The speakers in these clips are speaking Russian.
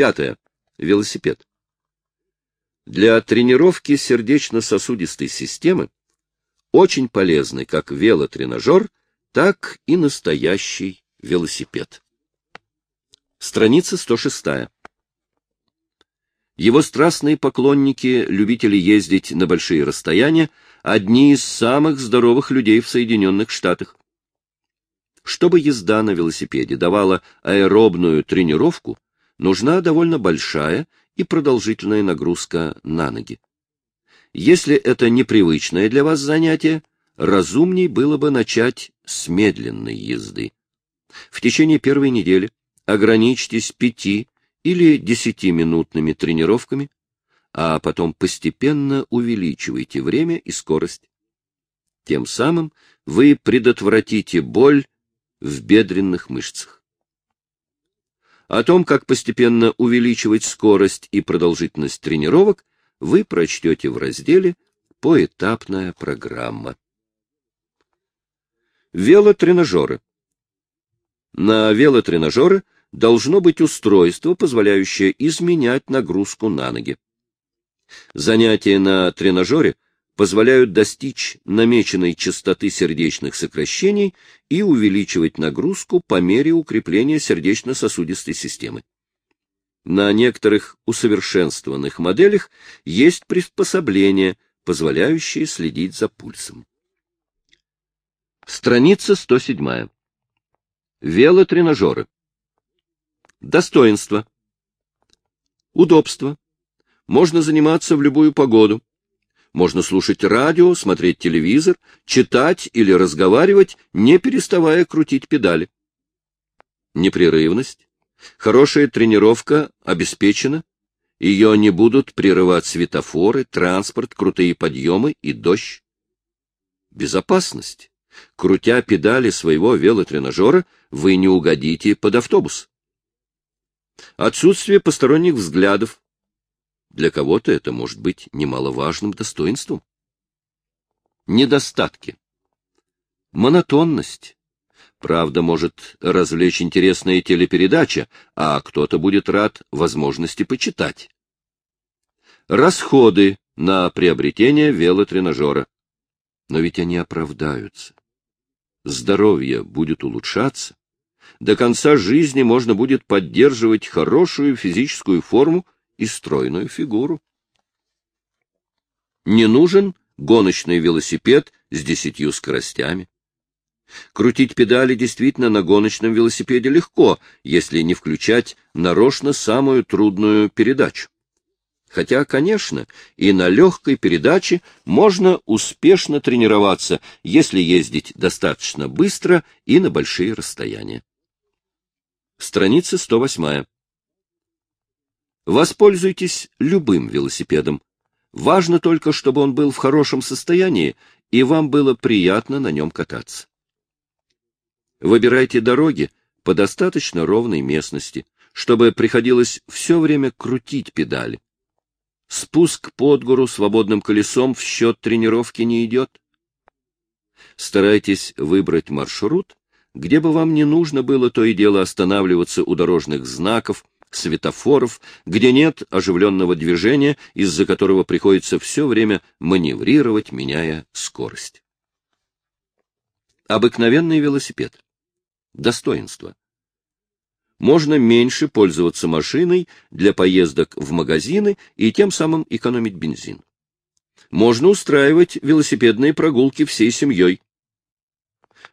Пятое. Велосипед. Для тренировки сердечно-сосудистой системы очень полезны как велотренажер, так и настоящий велосипед. Страница 106. Его страстные поклонники, любители ездить на большие расстояния, одни из самых здоровых людей в Соединенных Штатах. Чтобы езда на велосипеде давала аэробную тренировку, нужна довольно большая и продолжительная нагрузка на ноги. Если это непривычное для вас занятие, разумней было бы начать с медленной езды. В течение первой недели ограничьтесь пяти или десятиминутными тренировками, а потом постепенно увеличивайте время и скорость. Тем самым вы предотвратите боль в бедренных мышцах. О том, как постепенно увеличивать скорость и продолжительность тренировок, вы прочтете в разделе «Поэтапная программа». Велотренажеры. На велотренажеры – должно быть устройство, позволяющее изменять нагрузку на ноги. Занятия на тренажере позволяют достичь намеченной частоты сердечных сокращений и увеличивать нагрузку по мере укрепления сердечно-сосудистой системы. На некоторых усовершенствованных моделях есть приспособления, позволяющие следить за пульсом. Страница 107. Велотренажеры. Достоинство. Удобство. Можно заниматься в любую погоду. Можно слушать радио, смотреть телевизор, читать или разговаривать, не переставая крутить педали. Непрерывность. Хорошая тренировка обеспечена. Ее не будут прерывать светофоры, транспорт, крутые подъемы и дождь. Безопасность. Крутя педали своего велотренажера, вы не угодите под автобус. Отсутствие посторонних взглядов. Для кого-то это может быть немаловажным достоинством. Недостатки. Монотонность. Правда, может развлечь интересная телепередача, а кто-то будет рад возможности почитать. Расходы на приобретение велотренажера. Но ведь они оправдаются. Здоровье будет улучшаться, до конца жизни можно будет поддерживать хорошую физическую форму и стройную фигуру. Не нужен гоночный велосипед с десятью скоростями. Крутить педали действительно на гоночном велосипеде легко, если не включать нарочно самую трудную передачу. Хотя, конечно, и на легкой передаче можно успешно тренироваться, если ездить достаточно быстро и на большие расстояния. Страница 108. Воспользуйтесь любым велосипедом. Важно только, чтобы он был в хорошем состоянии, и вам было приятно на нем кататься. Выбирайте дороги по достаточно ровной местности, чтобы приходилось все время крутить педали. Спуск под гору свободным колесом в счет тренировки не идет. Старайтесь выбрать маршрут, где бы вам не нужно было то и дело останавливаться у дорожных знаков, светофоров, где нет оживленного движения, из-за которого приходится все время маневрировать, меняя скорость. Обыкновенный велосипед. Достоинство. Можно меньше пользоваться машиной для поездок в магазины и тем самым экономить бензин. Можно устраивать велосипедные прогулки всей семьей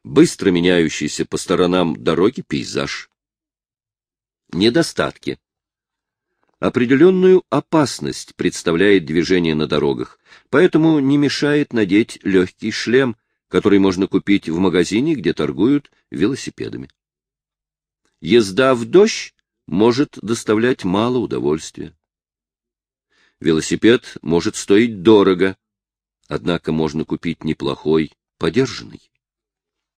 быстро меняющийся по сторонам дороги пейзаж. Недостатки. Определенную опасность представляет движение на дорогах, поэтому не мешает надеть легкий шлем, который можно купить в магазине, где торгуют велосипедами. Езда в дождь может доставлять мало удовольствия. Велосипед может стоить дорого, однако можно купить неплохой, подержанный.